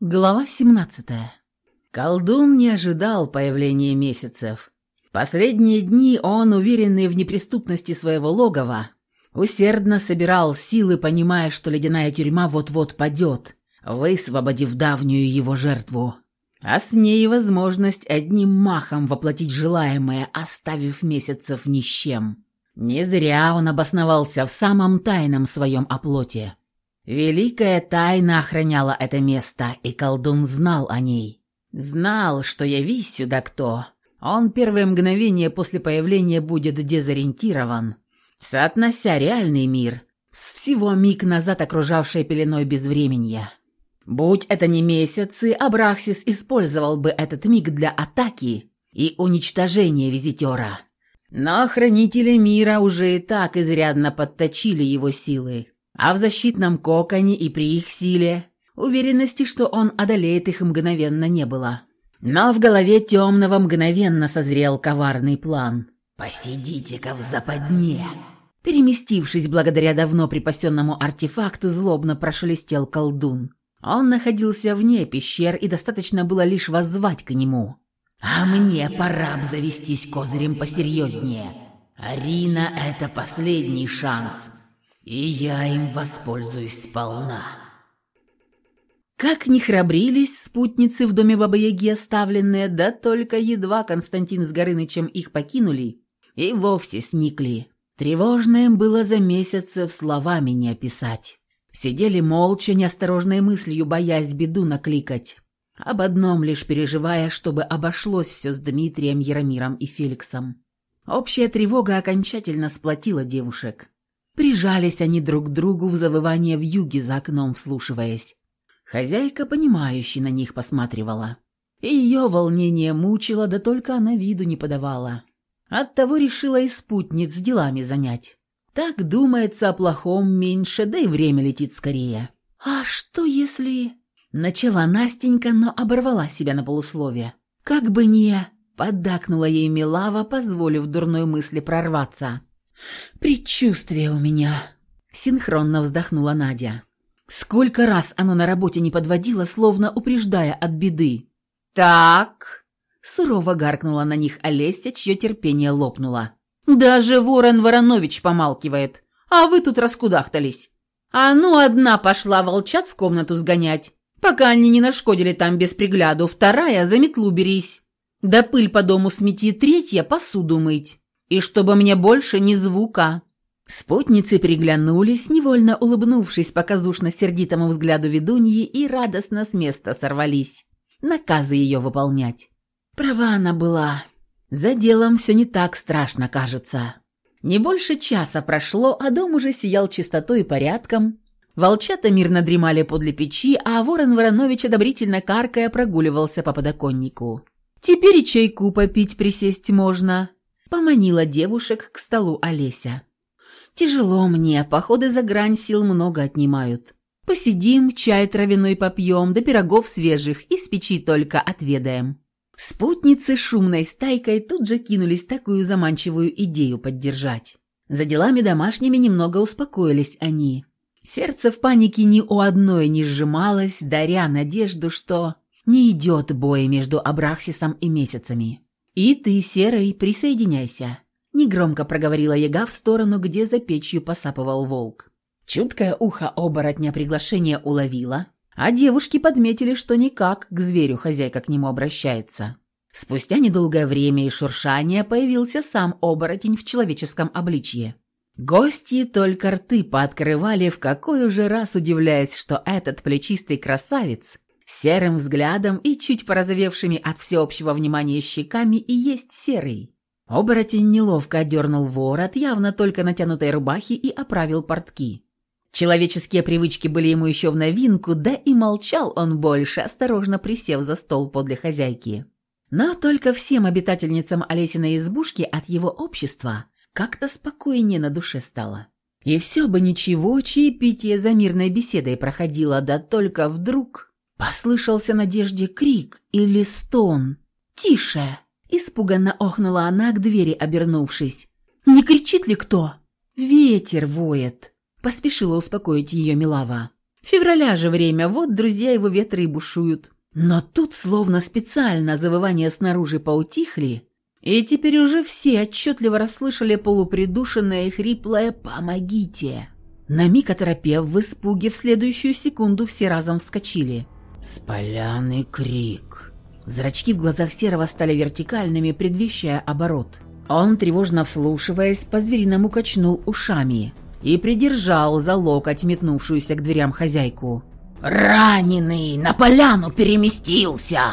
Глава 17. Колдун не ожидал появления месяцев. Последние дни он, уверенный в неприступности своего логова, усердно собирал силы, понимая, что ледяная тюрьма вот-вот падет, высвободив давнюю его жертву. А с ней возможность одним махом воплотить желаемое, оставив месяцев ни с чем. Не зря он обосновался в самом тайном своем оплоте. Великая тайна охраняла это место, и колдун знал о ней. Знал, что явись сюда кто. Он первое мгновение после появления будет дезориентирован, соотнося реальный мир с всего миг назад окружавшей пеленой безвременья. Будь это не месяцы, Абрахсис использовал бы этот миг для атаки и уничтожения визитера. Но хранители мира уже и так изрядно подточили его силы, а в защитном коконе и при их силе уверенности, что он одолеет их мгновенно не было. Но в голове темного мгновенно созрел коварный план. «Посидите-ка в западне!» Переместившись благодаря давно припасенному артефакту, злобно прошелестел колдун. Он находился вне пещер, и достаточно было лишь воззвать к нему. «А мне пора обзавестись козырем посерьезнее. Арина — это последний шанс, и я им воспользуюсь сполна». Как ни храбрились спутницы в доме Бабы-Яги оставленные, да только едва Константин с Горынычем их покинули, и вовсе сникли. Тревожно им было за месяцев словами не описать. Сидели молча, неосторожной мыслью, боясь беду накликать. Об одном лишь переживая, чтобы обошлось все с Дмитрием, Яромиром и Феликсом. Общая тревога окончательно сплотила девушек. Прижались они друг к другу в завывание в юге за окном, вслушиваясь. Хозяйка, понимающе на них посматривала. И ее волнение мучило, да только она виду не подавала. Оттого решила и спутниц делами занять. Так думается о плохом меньше, да и время летит скорее. «А что если...» Начала Настенька, но оборвала себя на полусловие. «Как бы не...» Поддакнула ей Милава, позволив дурной мысли прорваться. «Предчувствие у меня...» Синхронно вздохнула Надя. Сколько раз оно на работе не подводило, словно упреждая от беды. «Так...» Сурово гаркнула на них Олеся, чье терпение лопнуло. «Даже Ворон Воронович помалкивает. А вы тут раскудахтались. А ну, одна пошла волчат в комнату сгонять, пока они не нашкодили там без пригляду, вторая за метлу берись. Да пыль по дому смети, третья посуду мыть. И чтобы мне больше ни звука». Спутницы приглянулись, невольно улыбнувшись показушно-сердитому взгляду ведуньи и радостно с места сорвались. Наказы ее выполнять. Права она была. За делом все не так страшно кажется. Не больше часа прошло, а дом уже сиял чистотой и порядком. Волчата мирно дремали подле печи, а ворон Воронович одобрительно каркая прогуливался по подоконнику. «Теперь и чайку попить присесть можно», — поманила девушек к столу Олеся. Тяжело мне, походы за грань сил много отнимают. Посидим, чай травяной попьем, да пирогов свежих и с печи только отведаем». Спутницы шумной стайкой тут же кинулись такую заманчивую идею поддержать. За делами домашними немного успокоились они. Сердце в панике ни у одной не сжималось, даря надежду, что не идет бой между Абрахсисом и месяцами. И ты, Серый, присоединяйся. Негромко проговорила яга в сторону, где за печью посапывал волк. Чуткое ухо оборотня приглашение уловило, а девушки подметили, что никак к зверю хозяйка к нему обращается. Спустя недолгое время и шуршание появился сам оборотень в человеческом обличье. Гости только рты пооткрывали, в какой уже раз удивляясь, что этот плечистый красавец серым взглядом и чуть порозовевшими от всеобщего внимания щеками и есть серый. Оборотень неловко отдернул ворот, явно только натянутой рубахи, и оправил портки. Человеческие привычки были ему еще в новинку, да и молчал он больше, осторожно присев за стол подле хозяйки. Но только всем обитательницам Олесиной избушки от его общества как-то спокойнее на душе стало. И все бы ничего, чаепитие за мирной беседой проходило, да только вдруг послышался Надежде крик или стон. «Тише!» Испуганно охнула она к двери, обернувшись. «Не кричит ли кто?» «Ветер воет», — поспешила успокоить ее Милава. Февраля же время, вот друзья его ветры и бушуют. Но тут словно специально завывания снаружи поутихли, и теперь уже все отчетливо расслышали полупридушенное и хриплое «Помогите!». На миг оторопев в испуге, в следующую секунду все разом вскочили. «С поляны крик!» Зрачки в глазах Серого стали вертикальными, предвещая оборот. Он, тревожно вслушиваясь, по-звериному качнул ушами и придержал за локоть метнувшуюся к дверям хозяйку. «Раненый! На поляну переместился!»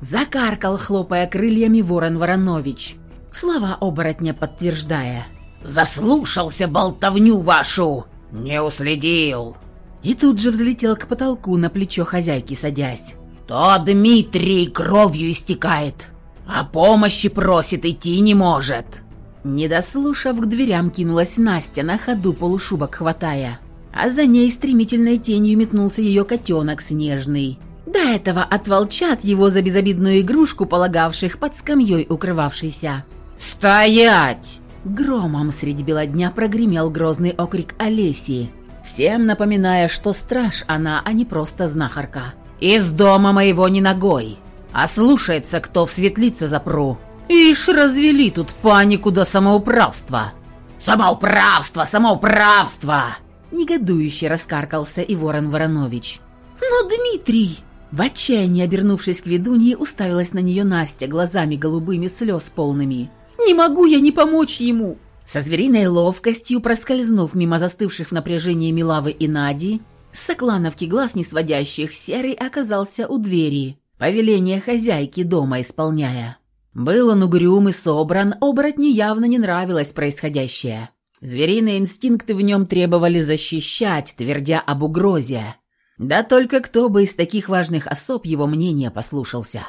Закаркал, хлопая крыльями ворон Воронович. Слова оборотня подтверждая. «Заслушался болтовню вашу! Не уследил!» И тут же взлетел к потолку на плечо хозяйки, садясь. «То Дмитрий кровью истекает, а помощи просит, идти не может!» Не дослушав, к дверям кинулась Настя, на ходу полушубок хватая. А за ней стремительной тенью метнулся ее котенок снежный – до этого от волчат его за безобидную игрушку, полагавших под скамьей укрывавшийся. «Стоять!» Громом среди бела дня прогремел грозный окрик Олеси, всем напоминая, что страж она, а не просто знахарка. «Из дома моего не ногой, а слушается, кто в светлице запру. Ишь, развели тут панику до самоуправства!» «Самоуправство! Самоуправство!» Негодующе раскаркался и Ворон Воронович. «Но, Дмитрий!» В отчаянии, обернувшись к ведунье, уставилась на нее Настя глазами голубыми слез полными. «Не могу я не помочь ему!» Со звериной ловкостью, проскользнув мимо застывших в напряжении Милавы и Нади, с соклановки глаз не сводящих, Серый оказался у двери, повеление хозяйки дома исполняя. Был он угрюм и собран, оборотню явно не нравилось происходящее. Звериные инстинкты в нем требовали защищать, твердя об угрозе. Да только кто бы из таких важных особ его мнения послушался.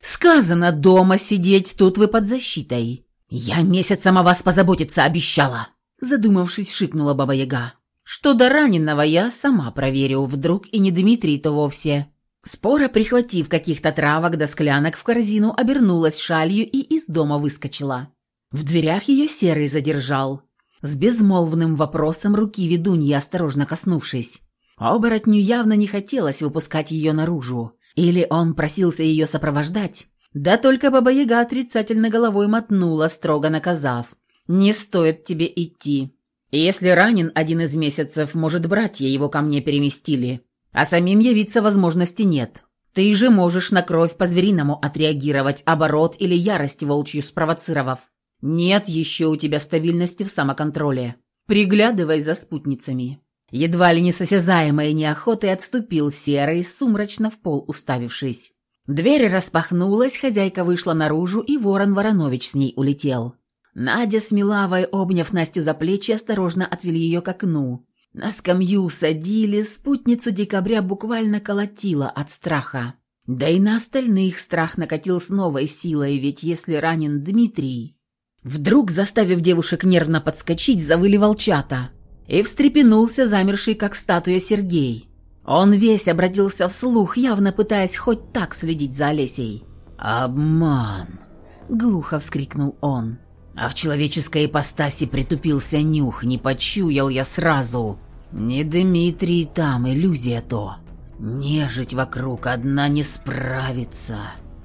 «Сказано дома сидеть, тут вы под защитой. Я месяцем о вас позаботиться обещала!» Задумавшись, шикнула Баба-Яга. «Что до раненого я сама проверю, вдруг и не Дмитрий-то вовсе». Спора, прихватив каких-то травок до склянок в корзину, обернулась шалью и из дома выскочила. В дверях ее серый задержал. С безмолвным вопросом руки ведуньи, осторожно коснувшись. Оборотню явно не хотелось выпускать ее наружу. Или он просился ее сопровождать. Да только Баба-Яга отрицательно головой мотнула, строго наказав. «Не стоит тебе идти. Если ранен один из месяцев, может, братья его ко мне переместили. А самим явиться возможности нет. Ты же можешь на кровь по-звериному отреагировать, оборот или ярость волчью спровоцировав. Нет еще у тебя стабильности в самоконтроле. Приглядывай за спутницами». Едва ли не с осязаемой неохотой отступил серый, сумрачно в пол уставившись. Дверь распахнулась, хозяйка вышла наружу, и ворон Воронович с ней улетел. Надя с Милавой, обняв Настю за плечи, осторожно отвели ее к окну. На скамью садили, спутницу декабря буквально колотила от страха. Да и на остальных страх накатил с новой силой, ведь если ранен Дмитрий... Вдруг, заставив девушек нервно подскочить, завыли волчата и встрепенулся замерший, как статуя Сергей. Он весь обратился вслух, явно пытаясь хоть так следить за Олесей. «Обман!» — глухо вскрикнул он. А в человеческой ипостаси притупился нюх, не почуял я сразу. Не Дмитрий там, иллюзия то. Нежить вокруг одна не справится.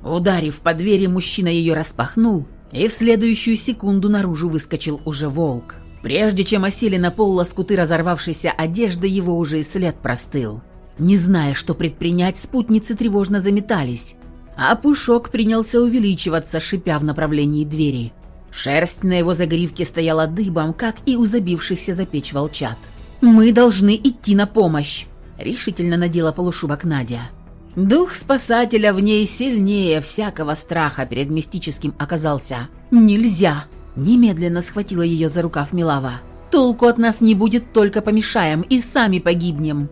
Ударив по двери, мужчина ее распахнул, и в следующую секунду наружу выскочил уже волк. Прежде чем осели на пол лоскуты разорвавшейся одежды, его уже и след простыл. Не зная, что предпринять, спутницы тревожно заметались, а Пушок принялся увеличиваться, шипя в направлении двери. Шерсть на его загривке стояла дыбом, как и у забившихся за печь волчат. «Мы должны идти на помощь», — решительно надела полушубок Надя. Дух спасателя в ней сильнее всякого страха перед мистическим оказался. «Нельзя!» Немедленно схватила ее за рукав Милава. «Толку от нас не будет, только помешаем и сами погибнем».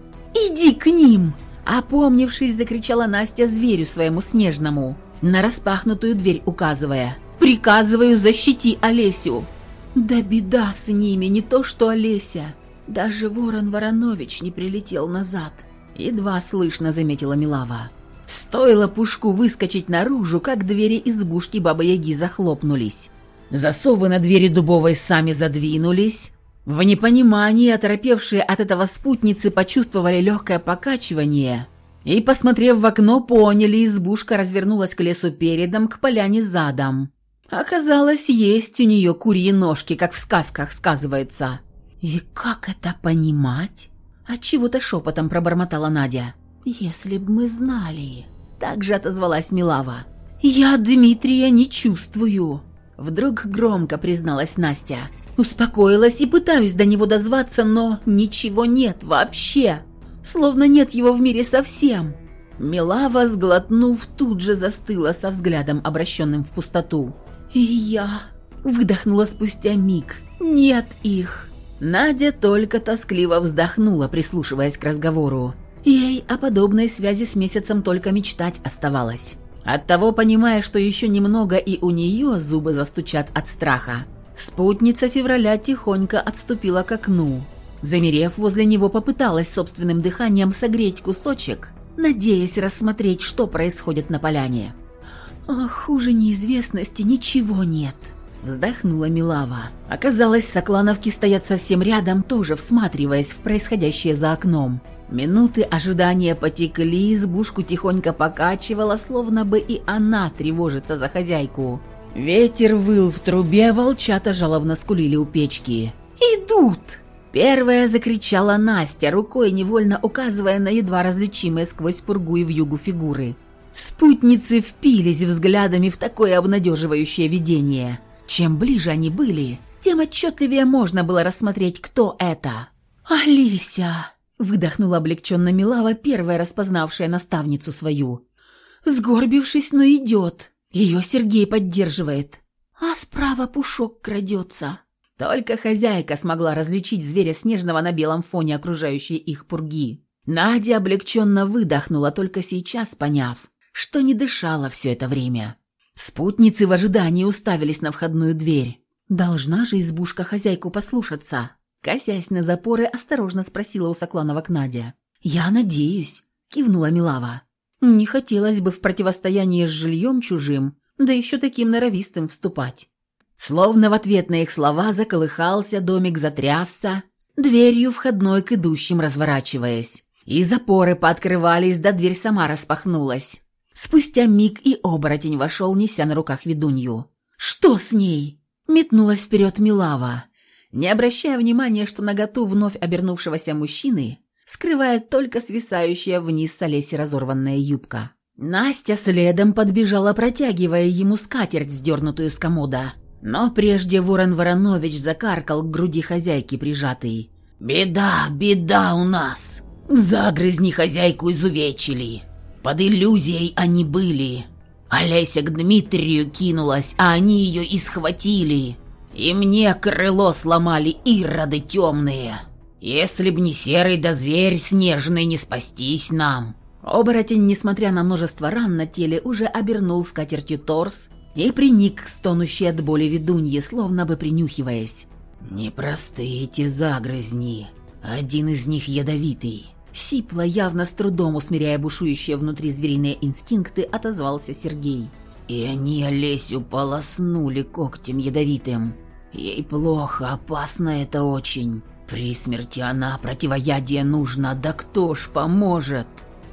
«Иди к ним!» Опомнившись, закричала Настя зверю своему снежному, на распахнутую дверь указывая. «Приказываю, защити Олесю!» «Да беда с ними, не то что Олеся!» Даже Ворон Воронович не прилетел назад. Едва слышно заметила Милава. Стоило Пушку выскочить наружу, как двери избушки Бабы-Яги захлопнулись. Засовы на двери дубовой сами задвинулись, В непонимании оторопевшие от этого спутницы почувствовали легкое покачивание и, посмотрев в окно, поняли, избушка развернулась к лесу передом, к поляне задом. Оказалось, есть у нее курьи ножки, как в сказках сказывается. «И как это понимать?» Отчего-то шепотом пробормотала Надя. «Если б мы знали...» Также отозвалась Милава. «Я Дмитрия не чувствую», — вдруг громко призналась Настя. Успокоилась и пытаюсь до него дозваться, но ничего нет вообще. Словно нет его в мире совсем. Милава, сглотнув, тут же застыла со взглядом, обращенным в пустоту. «И я...» — выдохнула спустя миг. «Нет их!» Надя только тоскливо вздохнула, прислушиваясь к разговору. Ей о подобной связи с месяцем только мечтать оставалось. Оттого, понимая, что еще немного и у нее зубы застучат от страха, спутница февраля тихонько отступила к окну. Замерев возле него, попыталась собственным дыханием согреть кусочек, надеясь рассмотреть, что происходит на поляне. «А хуже неизвестности ничего нет», – вздохнула Милава. Оказалось, соклановки стоят совсем рядом, тоже всматриваясь в происходящее за окном. Минуты ожидания потекли, избушку тихонько покачивала, словно бы и она тревожится за хозяйку. Ветер выл в трубе, волчата жалобно скулили у печки. «Идут!» Первая закричала Настя, рукой невольно указывая на едва различимые сквозь пургу и вьюгу фигуры. Спутницы впились взглядами в такое обнадеживающее видение. Чем ближе они были, тем отчетливее можно было рассмотреть, кто это. «Алися!» Выдохнула облегченно Милава, первая распознавшая наставницу свою. Сгорбившись, но идет. Ее Сергей поддерживает. А справа пушок крадется. Только хозяйка смогла различить зверя снежного на белом фоне окружающей их пурги. Надя облегченно выдохнула, только сейчас поняв, что не дышала все это время. Спутницы в ожидании уставились на входную дверь. Должна же избушка хозяйку послушаться. Косясь на запоры, осторожно спросила у Сокланова к Надя. «Я надеюсь», – кивнула Милава. «Не хотелось бы в противостоянии с жильем чужим, да еще таким норовистым вступать». Словно в ответ на их слова заколыхался домик, затрясся, дверью входной к идущим разворачиваясь. И запоры пооткрывались, да дверь сама распахнулась. Спустя миг и оборотень вошел, неся на руках ведунью. «Что с ней?» – метнулась вперед Милава не обращая внимания, что наготу вновь обернувшегося мужчины скрывает только свисающая вниз с Олеси разорванная юбка. Настя следом подбежала, протягивая ему скатерть, сдернутую с комода. Но прежде Ворон Воронович закаркал к груди хозяйки прижатый. «Беда, беда у нас! Загрызни хозяйку изувечили! Под иллюзией они были!» Олеся к Дмитрию кинулась, а они ее и схватили. И мне крыло сломали ироды темные. Если б не серый да зверь снежный, не спастись нам». Оборотень, несмотря на множество ран на теле, уже обернул скатертью торс и приник к стонущей от боли ведунье, словно бы принюхиваясь. «Непростые эти загрызни. Один из них ядовитый». Сипло, явно с трудом усмиряя бушующие внутри звериные инстинкты, отозвался Сергей. И они Олесю полоснули когтем ядовитым. Ей плохо, опасно это очень. При смерти она противоядие нужно, да кто ж поможет?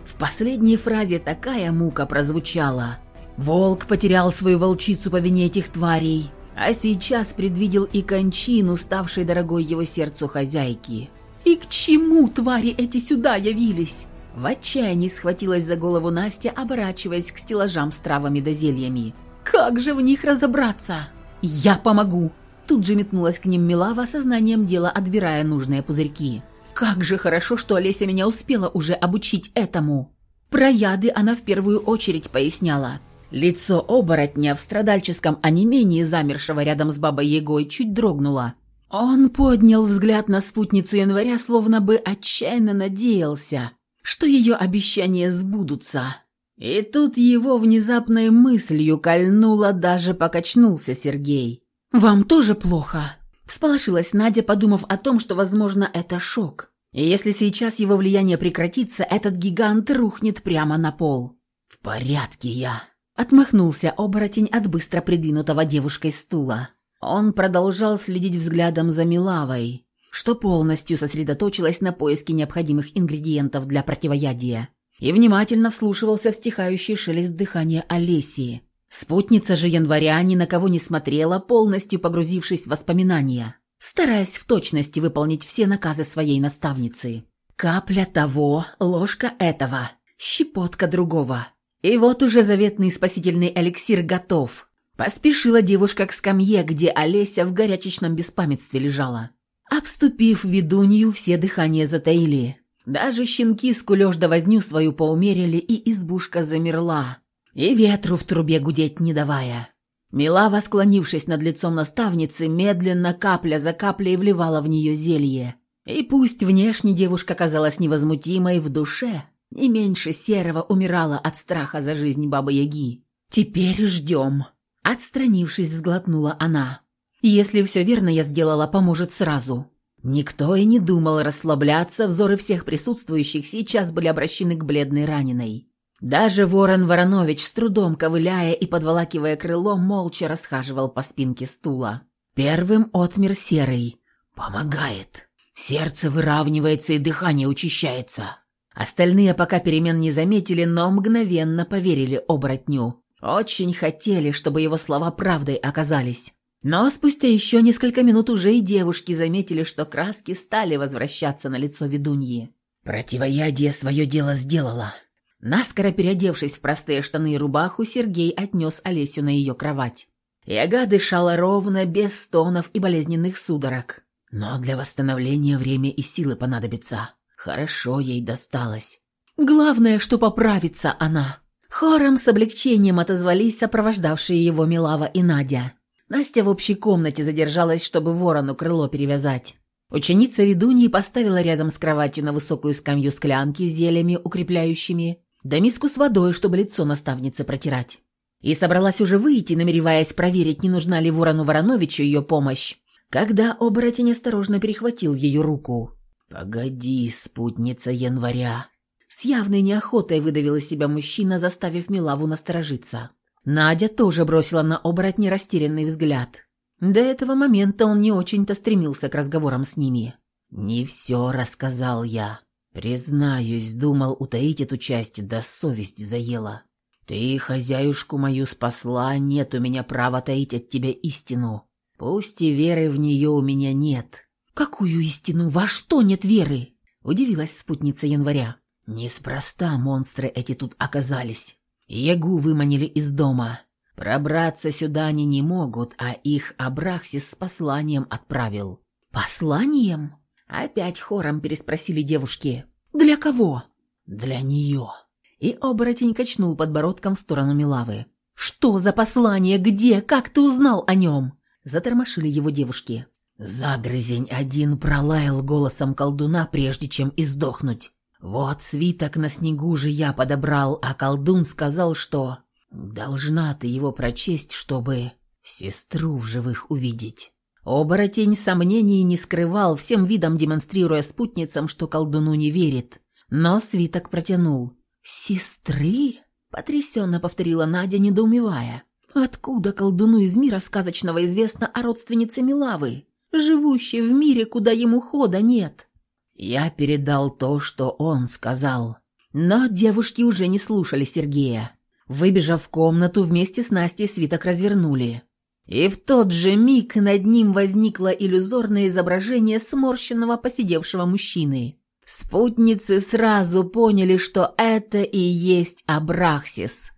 В последней фразе такая мука прозвучала. Волк потерял свою волчицу по вине этих тварей, а сейчас предвидел и кончину, ставшей дорогой его сердцу хозяйки. И к чему твари эти сюда явились? В отчаянии схватилась за голову Настя, оборачиваясь к стеллажам с травами да зельями. «Как же в них разобраться?» «Я помогу!» Тут же метнулась к ним Милава, сознанием дела отбирая нужные пузырьки. «Как же хорошо, что Олеся меня успела уже обучить этому!» Про яды она в первую очередь поясняла. Лицо оборотня в страдальческом онемении, замершего рядом с бабой Егой, чуть дрогнуло. Он поднял взгляд на спутницу января, словно бы отчаянно надеялся, что ее обещания сбудутся. И тут его внезапной мыслью кольнуло, даже покачнулся Сергей. «Вам тоже плохо?» Всполошилась Надя, подумав о том, что, возможно, это шок. И если сейчас его влияние прекратится, этот гигант рухнет прямо на пол. «В порядке я», — отмахнулся оборотень от быстро придвинутого девушкой стула. Он продолжал следить взглядом за Милавой, что полностью сосредоточилась на поиске необходимых ингредиентов для противоядия и внимательно вслушивался в стихающий шелест дыхания Олесии. Спутница же января ни на кого не смотрела, полностью погрузившись в воспоминания, стараясь в точности выполнить все наказы своей наставницы. Капля того, ложка этого, щепотка другого. И вот уже заветный спасительный эликсир готов. Поспешила девушка к скамье, где Олеся в горячечном беспамятстве лежала. Обступив ведунью, все дыхания затаили. Даже щенки с кулёж да возню свою поумерили, и избушка замерла, и ветру в трубе гудеть не давая. Милава, склонившись над лицом наставницы, медленно капля за каплей вливала в нее зелье. И пусть внешне девушка казалась невозмутимой, в душе не меньше серого умирала от страха за жизнь Бабы-Яги. «Теперь ждем», — отстранившись, сглотнула она. «Если все верно я сделала, поможет сразу». Никто и не думал расслабляться, взоры всех присутствующих сейчас были обращены к бледной раненой. Даже ворон Воронович, с трудом ковыляя и подволакивая крыло, молча расхаживал по спинке стула. Первым отмер серый. «Помогает. Сердце выравнивается и дыхание учащается». Остальные пока перемен не заметили, но мгновенно поверили оборотню. Очень хотели, чтобы его слова правдой оказались. Но спустя еще несколько минут уже и девушки заметили, что краски стали возвращаться на лицо ведуньи. Противоядие свое дело сделало. Наскоро переодевшись в простые штаны и рубаху, Сергей отнес Олесю на ее кровать. Яга дышала ровно, без стонов и болезненных судорог. Но для восстановления время и силы понадобится. Хорошо ей досталось. Главное, что поправится она. Хором с облегчением отозвались сопровождавшие его Милава и Надя. Настя в общей комнате задержалась, чтобы ворону крыло перевязать. Ученица ведуньи поставила рядом с кроватью на высокую скамью склянки с зельями укрепляющими, да миску с водой, чтобы лицо наставницы протирать. И собралась уже выйти, намереваясь проверить, не нужна ли ворону Вороновичу ее помощь, когда оборотень осторожно перехватил ее руку. «Погоди, спутница января!» С явной неохотой выдавил из себя мужчина, заставив Милаву насторожиться. Надя тоже бросила на оборотня растерянный взгляд. До этого момента он не очень-то стремился к разговорам с ними. «Не все рассказал я. Признаюсь, думал утаить эту часть, да совесть заела. Ты хозяюшку мою спасла, нет у меня права таить от тебя истину. Пусть и веры в нее у меня нет». «Какую истину? Во что нет веры?» – удивилась спутница января. «Неспроста монстры эти тут оказались. Ягу выманили из дома. Пробраться сюда они не могут, а их Абрахсис с посланием отправил». «Посланием?» Опять хором переспросили девушки. «Для кого?» «Для нее». И оборотень качнул подбородком в сторону Милавы. «Что за послание? Где? Как ты узнал о нем?» Затормошили его девушки. Загрызень один пролаял голосом колдуна, прежде чем издохнуть. Вот свиток на снегу же я подобрал, а колдун сказал, что должна ты его прочесть, чтобы сестру в живых увидеть. Оборотень сомнений не скрывал, всем видом демонстрируя спутницам, что колдуну не верит. Но свиток протянул. «Сестры?» – потрясенно повторила Надя, недоумевая. «Откуда колдуну из мира сказочного известно о родственнице Милавы, живущей в мире, куда ему хода нет?» Я передал то, что он сказал. Но девушки уже не слушали Сергея. Выбежав в комнату, вместе с Настей свиток развернули. И в тот же миг над ним возникло иллюзорное изображение сморщенного посидевшего мужчины. Спутницы сразу поняли, что это и есть Абрахсис.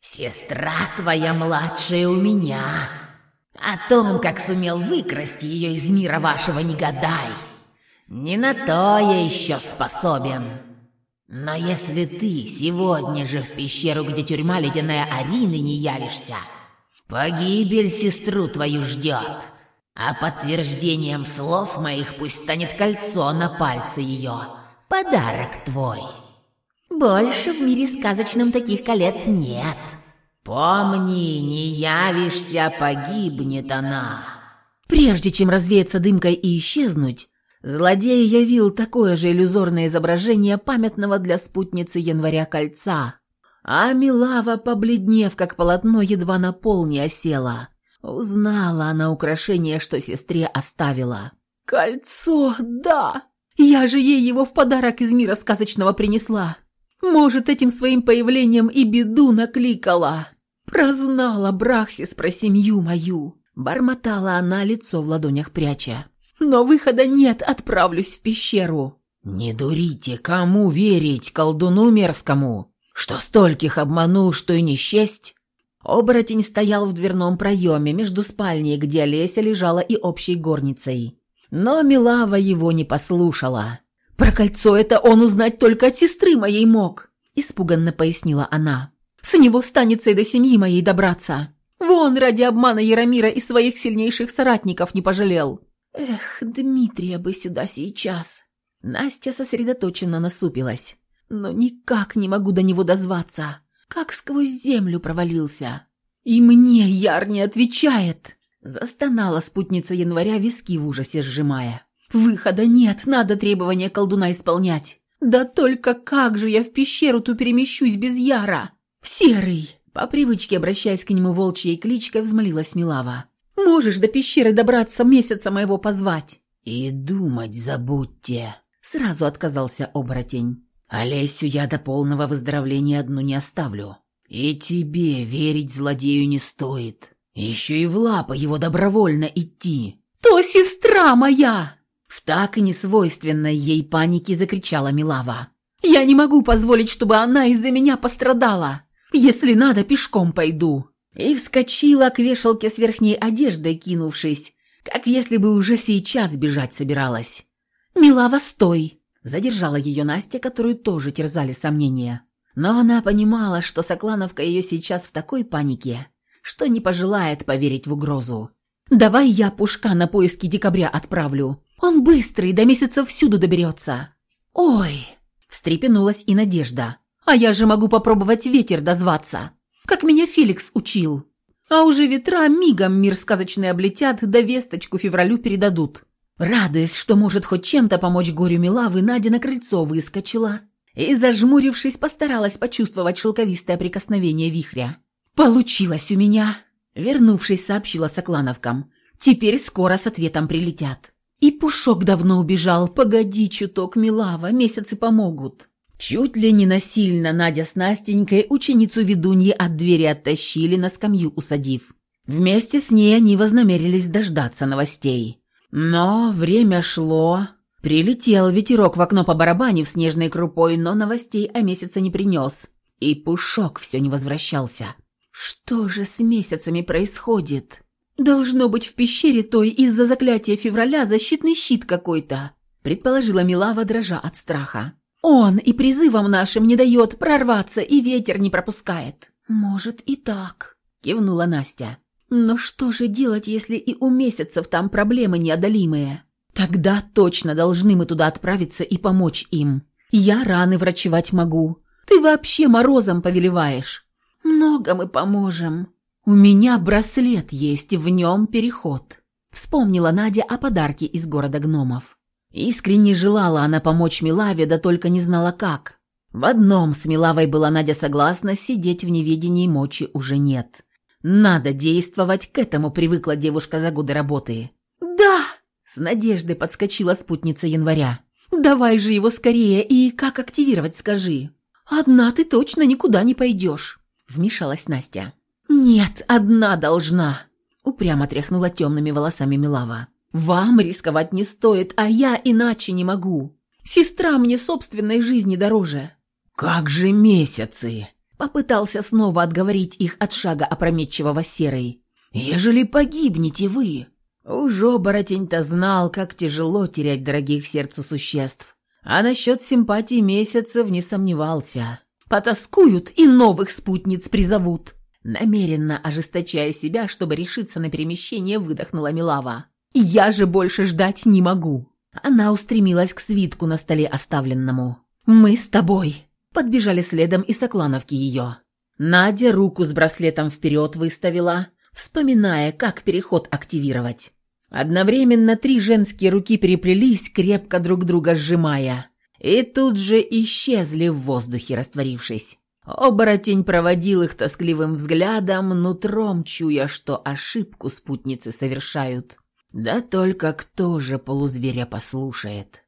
«Сестра твоя младшая у меня. О том, как сумел выкрасть ее из мира вашего, не гадай. Не на то я еще способен. Но если ты сегодня же в пещеру, где тюрьма ледяная Арины, не явишься, погибель сестру твою ждет. А подтверждением слов моих пусть станет кольцо на пальце ее. Подарок твой. Больше в мире сказочном таких колец нет. Помни, не явишься, погибнет она. Прежде чем развеяться дымкой и исчезнуть, Злодей явил такое же иллюзорное изображение памятного для спутницы января кольца. А Милава, побледнев, как полотно, едва на пол не осела. Узнала она украшение, что сестре оставила. «Кольцо, да! Я же ей его в подарок из мира сказочного принесла. Может, этим своим появлением и беду накликала. Прознала Брахсис про семью мою!» Бормотала она, лицо в ладонях пряча. «Но выхода нет, отправлюсь в пещеру». «Не дурите, кому верить, колдуну мерзкому, что стольких обманул, что и не счесть?» Оборотень стоял в дверном проеме между спальней, где Олеся лежала, и общей горницей. Но Милава его не послушала. «Про кольцо это он узнать только от сестры моей мог», – испуганно пояснила она. «С него станется и до семьи моей добраться. Вон ради обмана Яромира и своих сильнейших соратников не пожалел». «Эх, Дмитрия бы сюда сейчас». Настя сосредоточенно насупилась. «Но никак не могу до него дозваться. Как сквозь землю провалился. И мне Яр не отвечает!» Застонала спутница января, виски в ужасе сжимая. «Выхода нет, надо требования колдуна исполнять. Да только как же я в пещеру ту перемещусь без Яра? Серый!» По привычке, обращаясь к нему волчьей кличкой, взмолилась Милава. «Можешь до пещеры добраться, месяца моего позвать?» «И думать забудьте!» Сразу отказался оборотень. Олесю я до полного выздоровления одну не оставлю. И тебе верить злодею не стоит. Еще и в лапы его добровольно идти. То сестра моя!» В так и несвойственной ей панике закричала Милава. «Я не могу позволить, чтобы она из-за меня пострадала. Если надо, пешком пойду». И вскочила к вешалке с верхней одеждой, кинувшись, как если бы уже сейчас бежать собиралась. «Милава, стой!» Задержала ее Настя, которую тоже терзали сомнения. Но она понимала, что Соклановка ее сейчас в такой панике, что не пожелает поверить в угрозу. «Давай я Пушка на поиски декабря отправлю. Он быстрый, до месяца всюду доберется». «Ой!» – встрепенулась и Надежда. «А я же могу попробовать ветер дозваться, как меня Феликс учил. А уже ветра мигом мир сказочный облетят, да весточку февралю передадут. Радуясь, что может хоть чем-то помочь горю Милавы, Надя на крыльцо выскочила и, зажмурившись, постаралась почувствовать шелковистое прикосновение вихря. «Получилось у меня!» Вернувшись, сообщила Соклановкам. «Теперь скоро с ответом прилетят». И Пушок давно убежал. «Погоди чуток, Милава, месяцы помогут». Чуть ли не насильно Надя с Настенькой ученицу ведуньи от двери оттащили, на скамью усадив. Вместе с ней они вознамерились дождаться новостей. Но время шло. Прилетел ветерок в окно по барабанив снежной крупой, но новостей о месяце не принес. И Пушок все не возвращался. Что же с месяцами происходит? Должно быть в пещере той из-за заклятия февраля защитный щит какой-то, предположила Милава, дрожа от страха. Он и призывом нашим не дает прорваться, и ветер не пропускает. Может и так, кивнула Настя. Но что же делать, если и у месяцев там проблемы неодолимые? Тогда точно должны мы туда отправиться и помочь им. Я раны врачевать могу. Ты вообще морозом повелеваешь. Много мы поможем. У меня браслет есть, в нем переход. Вспомнила Надя о подарке из города гномов. Искренне желала она помочь Милаве, да только не знала как. В одном с Милавой была Надя согласна, сидеть в неведении мочи уже нет. Надо действовать, к этому привыкла девушка за годы работы. «Да!» – с надеждой подскочила спутница января. «Давай же его скорее и как активировать, скажи». «Одна ты точно никуда не пойдешь», – вмешалась Настя. «Нет, одна должна», – упрямо тряхнула темными волосами Милава. «Вам рисковать не стоит, а я иначе не могу. Сестра мне собственной жизни дороже». «Как же месяцы!» Попытался снова отговорить их от шага опрометчивого серой. «Ежели погибнете вы!» Уж оборотень-то знал, как тяжело терять дорогих сердцу существ. А насчет симпатии месяцев не сомневался. Потаскуют и новых спутниц призовут. Намеренно ожесточая себя, чтобы решиться на перемещение, выдохнула Милава. «Я же больше ждать не могу». Она устремилась к свитку на столе оставленному. «Мы с тобой», Подбежали следом и соклановки ее. Надя руку с браслетом вперед выставила, вспоминая, как переход активировать. Одновременно три женские руки переплелись, крепко друг друга сжимая, и тут же исчезли в воздухе, растворившись. Оборотень проводил их тоскливым взглядом, нутром чуя, что ошибку спутницы совершают. Да только кто же полузверя послушает?